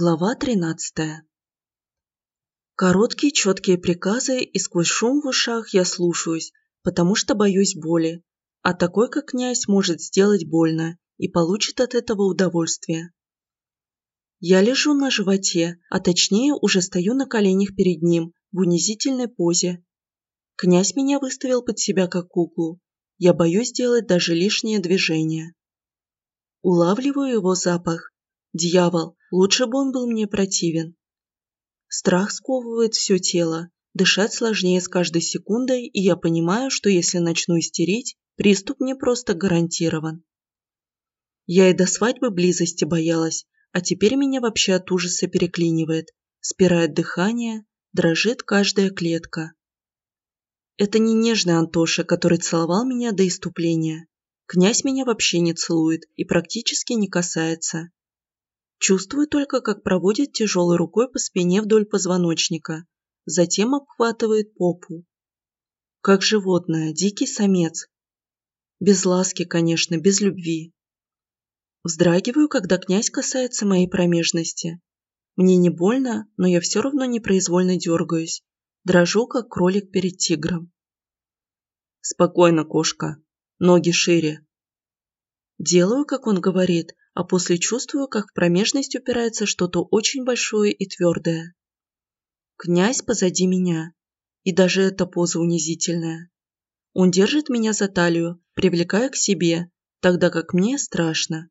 Глава 13 Короткие четкие приказы и сквозь шум в ушах я слушаюсь, потому что боюсь боли, а такой, как князь, может сделать больно и получит от этого удовольствие. Я лежу на животе, а точнее уже стою на коленях перед ним в унизительной позе. Князь меня выставил под себя как куклу. Я боюсь делать даже лишнее движение. Улавливаю его запах. Дьявол, Лучше бы он был мне противен. Страх сковывает все тело, дышать сложнее с каждой секундой, и я понимаю, что если начну истерить, приступ мне просто гарантирован. Я и до свадьбы близости боялась, а теперь меня вообще от ужаса переклинивает, спирает дыхание, дрожит каждая клетка. Это не нежный Антоша, который целовал меня до иступления. Князь меня вообще не целует и практически не касается. Чувствую только, как проводит тяжелой рукой по спине вдоль позвоночника, затем обхватывает попу. Как животное, дикий самец. Без ласки, конечно, без любви. Вздрагиваю, когда князь касается моей промежности. Мне не больно, но я все равно непроизвольно дергаюсь. Дрожу, как кролик перед тигром. Спокойно, кошка. Ноги шире. Делаю, как он говорит, а после чувствую, как в промежность упирается что-то очень большое и твердое. Князь позади меня, и даже эта поза унизительная. Он держит меня за талию, привлекая к себе, тогда как мне страшно.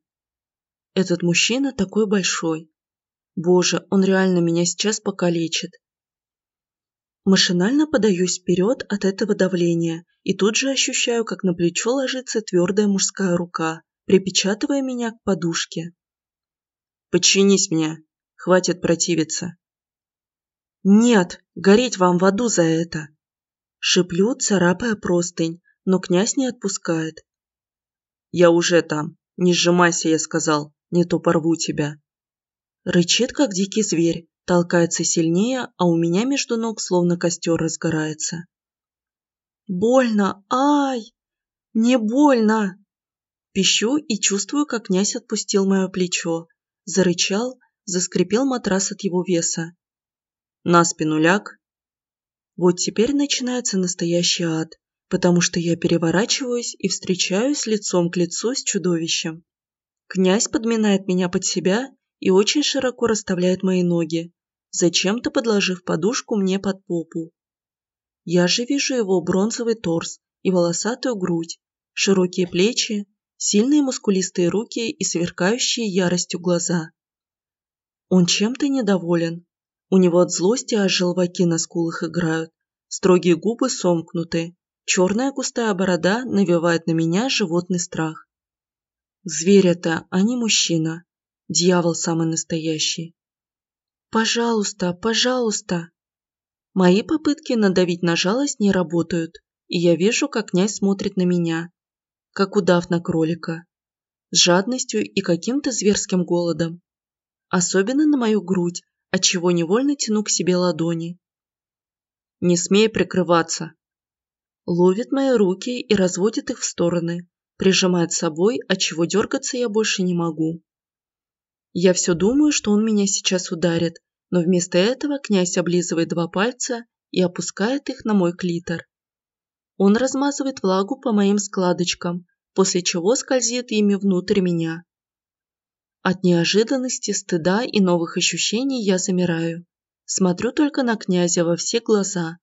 Этот мужчина такой большой. Боже, он реально меня сейчас покалечит. Машинально подаюсь вперед от этого давления и тут же ощущаю, как на плечо ложится твердая мужская рука, припечатывая меня к подушке. «Подчинись мне, хватит противиться». «Нет, гореть вам в аду за это!» Шиплю, царапая простынь, но князь не отпускает. «Я уже там. Не сжимайся, я сказал, не то порву тебя». Рычит, как дикий зверь, толкается сильнее, а у меня между ног словно костер разгорается. «Больно! Ай! Не больно!» Пищу и чувствую, как князь отпустил мое плечо. Зарычал, заскрипел матрас от его веса. На спину ляг. Вот теперь начинается настоящий ад, потому что я переворачиваюсь и встречаюсь лицом к лицу с чудовищем. Князь подминает меня под себя и очень широко расставляет мои ноги, зачем-то подложив подушку мне под попу. Я же вижу его бронзовый торс и волосатую грудь, широкие плечи, сильные мускулистые руки и сверкающие яростью глаза. Он чем-то недоволен. У него от злости аж желваки на скулах играют, строгие губы сомкнуты, черная густая борода навевает на меня животный страх. Зверь это, а не мужчина. Дьявол самый настоящий. «Пожалуйста, пожалуйста!» Мои попытки надавить на жалость не работают, и я вижу, как князь смотрит на меня, как удав на кролика, с жадностью и каким-то зверским голодом. Особенно на мою грудь, отчего невольно тяну к себе ладони. «Не смей прикрываться!» Ловит мои руки и разводит их в стороны, прижимает собой, отчего дергаться я больше не могу. Я все думаю, что он меня сейчас ударит, но вместо этого князь облизывает два пальца и опускает их на мой клитор. Он размазывает влагу по моим складочкам, после чего скользит ими внутрь меня. От неожиданности, стыда и новых ощущений я замираю. Смотрю только на князя во все глаза.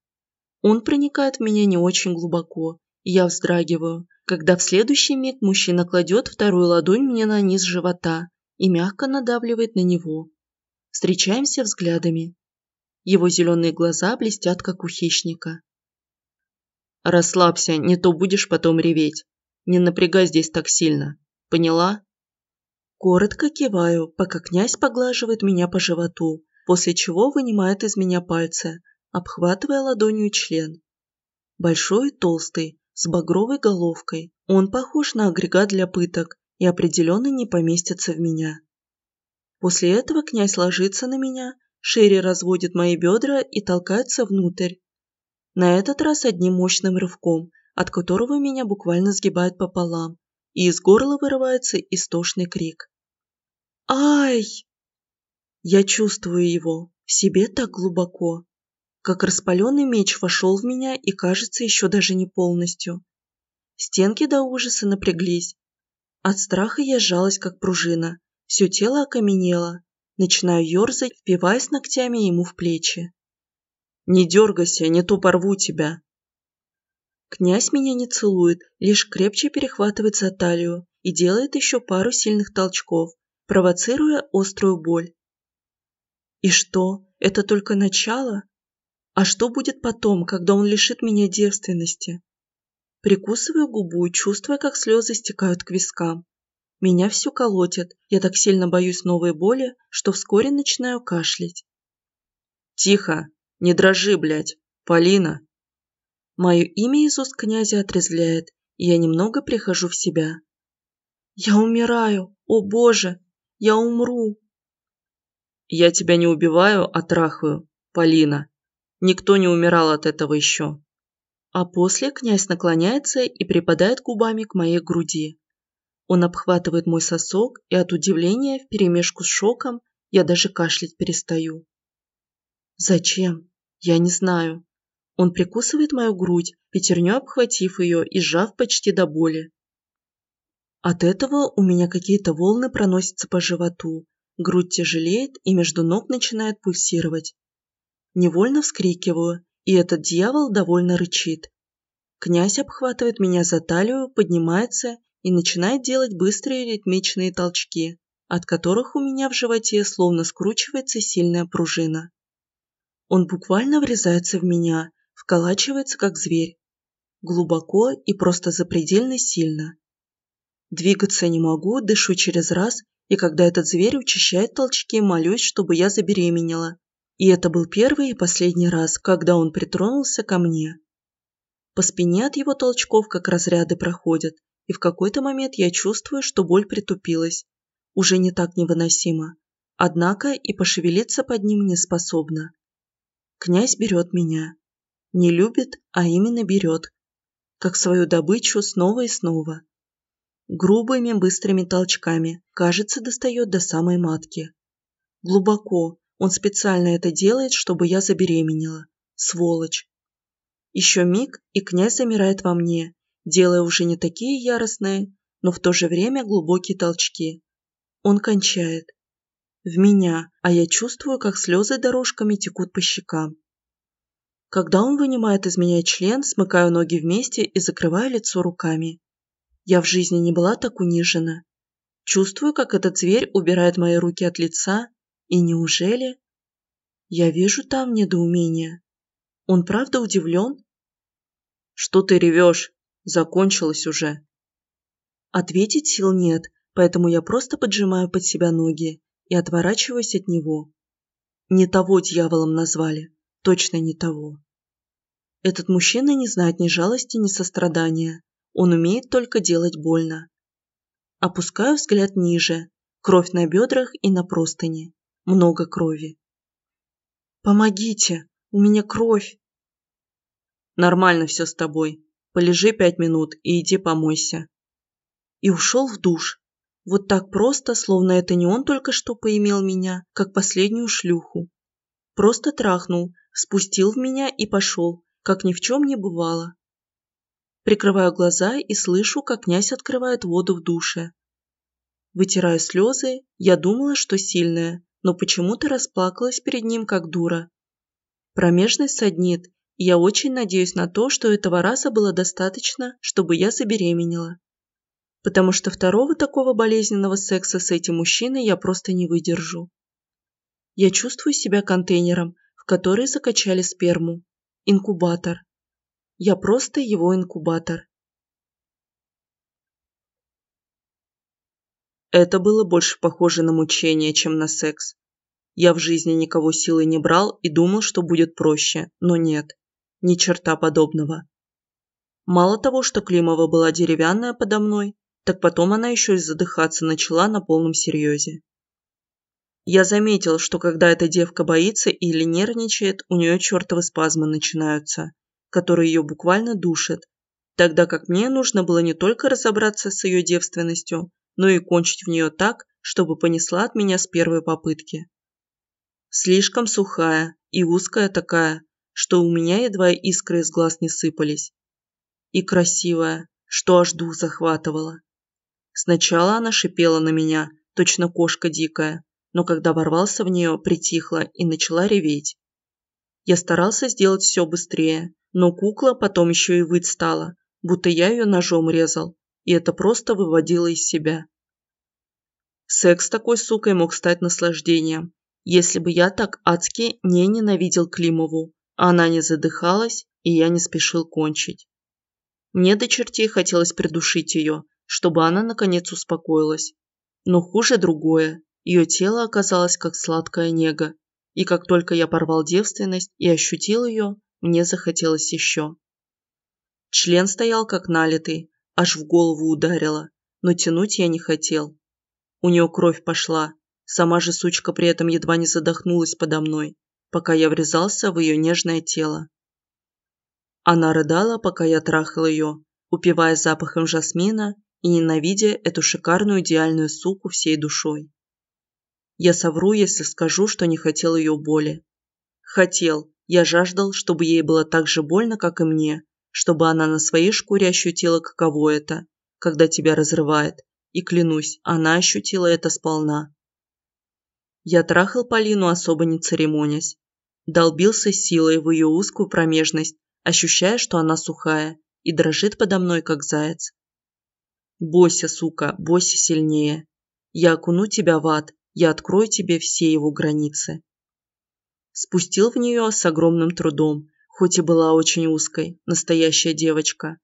Он проникает в меня не очень глубоко, и я вздрагиваю, когда в следующий миг мужчина кладет вторую ладонь мне на низ живота и мягко надавливает на него. Встречаемся взглядами. Его зеленые глаза блестят, как у хищника. Расслабься, не то будешь потом реветь. Не напрягай здесь так сильно. Поняла? Коротко киваю, пока князь поглаживает меня по животу, после чего вынимает из меня пальцы, обхватывая ладонью член. Большой и толстый, с багровой головкой. Он похож на агрегат для пыток и определенно не поместится в меня. После этого князь ложится на меня, шире разводит мои бедра и толкается внутрь, на этот раз одним мощным рывком, от которого меня буквально сгибает пополам, и из горла вырывается истошный крик. «Ай!» Я чувствую его, в себе так глубоко, как распаленный меч вошел в меня и, кажется, еще даже не полностью. Стенки до ужаса напряглись. От страха я сжалась, как пружина. Все тело окаменело. Начинаю ерзать, впиваясь ногтями ему в плечи. «Не дергайся, не то порву тебя!» Князь меня не целует, лишь крепче перехватывает за талию и делает еще пару сильных толчков, провоцируя острую боль. И что, это только начало? А что будет потом, когда он лишит меня девственности? Прикусываю губу, чувствуя, как слезы стекают к вискам. Меня все колотит, я так сильно боюсь новой боли, что вскоре начинаю кашлять. «Тихо! Не дрожи, блядь! Полина!» Мое имя из уст князя отрезвляет, и я немного прихожу в себя. «Я умираю! О боже! Я умру!» «Я тебя не убиваю, а трахаю, Полина!» Никто не умирал от этого еще. А после князь наклоняется и припадает губами к моей груди. Он обхватывает мой сосок, и от удивления вперемешку с шоком я даже кашлять перестаю. Зачем? Я не знаю. Он прикусывает мою грудь, пятерню обхватив ее и сжав почти до боли. От этого у меня какие-то волны проносятся по животу, грудь тяжелеет и между ног начинает пульсировать. Невольно вскрикиваю, и этот дьявол довольно рычит. Князь обхватывает меня за талию, поднимается и начинает делать быстрые ритмичные толчки, от которых у меня в животе словно скручивается сильная пружина. Он буквально врезается в меня, вколачивается как зверь. Глубоко и просто запредельно сильно. Двигаться не могу, дышу через раз, и когда этот зверь учащает толчки, молюсь, чтобы я забеременела. И это был первый и последний раз, когда он притронулся ко мне. По спине от его толчков как разряды проходят, и в какой-то момент я чувствую, что боль притупилась. Уже не так невыносимо. Однако и пошевелиться под ним не способна. Князь берет меня. Не любит, а именно берет. Как свою добычу снова и снова. Грубыми быстрыми толчками, кажется, достает до самой матки. Глубоко, он специально это делает, чтобы я забеременела. Сволочь. Еще миг, и князь замирает во мне, делая уже не такие яростные, но в то же время глубокие толчки. Он кончает. В меня, а я чувствую, как слезы дорожками текут по щекам. Когда он вынимает из меня член, смыкаю ноги вместе и закрываю лицо руками. Я в жизни не была так унижена. Чувствую, как этот зверь убирает мои руки от лица, и неужели... Я вижу там недоумение. Он правда удивлен? Что ты ревешь? Закончилось уже. Ответить сил нет, поэтому я просто поджимаю под себя ноги и отворачиваюсь от него. Не того дьяволом назвали, точно не того. Этот мужчина не знает ни жалости, ни сострадания. Он умеет только делать больно. Опускаю взгляд ниже, кровь на бедрах и на простыни много крови. «Помогите! У меня кровь!» «Нормально все с тобой. Полежи пять минут и иди помойся». И ушел в душ. Вот так просто, словно это не он только что поимел меня, как последнюю шлюху. Просто трахнул, спустил в меня и пошел, как ни в чем не бывало. Прикрываю глаза и слышу, как князь открывает воду в душе. Вытирая слезы, я думала, что сильная, но почему-то расплакалась перед ним как дура. Промежность саднит, и я очень надеюсь на то, что этого раза было достаточно, чтобы я забеременела. Потому что второго такого болезненного секса с этим мужчиной я просто не выдержу. Я чувствую себя контейнером, в который закачали сперму. Инкубатор. Я просто его инкубатор. Это было больше похоже на мучение, чем на секс. Я в жизни никого силой не брал и думал, что будет проще, но нет. Ни черта подобного. Мало того, что Климова была деревянная подо мной, так потом она еще и задыхаться начала на полном серьезе. Я заметил, что когда эта девка боится или нервничает, у нее чертовы спазмы начинаются, которые ее буквально душат, тогда как мне нужно было не только разобраться с ее девственностью, но и кончить в нее так, чтобы понесла от меня с первой попытки. Слишком сухая и узкая такая, что у меня едва искры из глаз не сыпались. И красивая, что аж дух захватывала. Сначала она шипела на меня, точно кошка дикая, но когда ворвался в нее, притихла и начала реветь. Я старался сделать все быстрее, но кукла потом еще и выть стала, будто я ее ножом резал, и это просто выводило из себя. Секс такой сукой мог стать наслаждением, если бы я так адски не ненавидел Климову, она не задыхалась, и я не спешил кончить. Мне до чертей хотелось придушить ее, чтобы она наконец успокоилась. Но хуже другое. Ее тело оказалось как сладкая нега, и как только я порвал девственность и ощутил ее, мне захотелось еще. Член стоял как налитый, аж в голову ударило, но тянуть я не хотел. У нее кровь пошла, Сама же сучка при этом едва не задохнулась подо мной, пока я врезался в ее нежное тело. Она рыдала, пока я трахал ее, упивая запахом жасмина и ненавидя эту шикарную идеальную суку всей душой. Я совру, если скажу, что не хотел ее боли. Хотел, я жаждал, чтобы ей было так же больно, как и мне, чтобы она на своей шкуре ощутила, каково это, когда тебя разрывает, и клянусь, она ощутила это сполна. Я трахал Полину, особо не церемонясь. Долбился силой в ее узкую промежность, ощущая, что она сухая и дрожит подо мной, как заяц. «Бойся, сука, бойся сильнее. Я окуну тебя в ад, я открою тебе все его границы». Спустил в нее с огромным трудом, хоть и была очень узкой, настоящая девочка.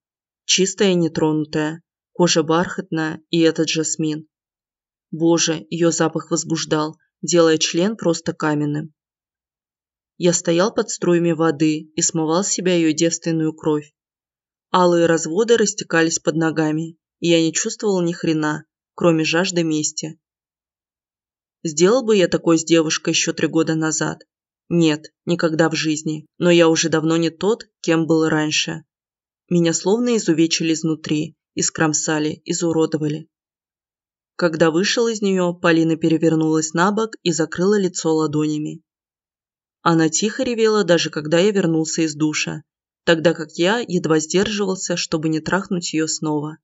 Чистая и нетронутая, кожа бархатная и этот жасмин. Боже, ее запах возбуждал, делая член просто каменным. Я стоял под струями воды и смывал с себя ее девственную кровь. Алые разводы растекались под ногами, и я не чувствовал ни хрена, кроме жажды мести. Сделал бы я такой с девушкой еще три года назад? Нет, никогда в жизни, но я уже давно не тот, кем был раньше. Меня словно изувечили изнутри, искромсали, изуродовали. Когда вышел из нее, Полина перевернулась на бок и закрыла лицо ладонями. Она тихо ревела, даже когда я вернулся из душа, тогда как я едва сдерживался, чтобы не трахнуть ее снова.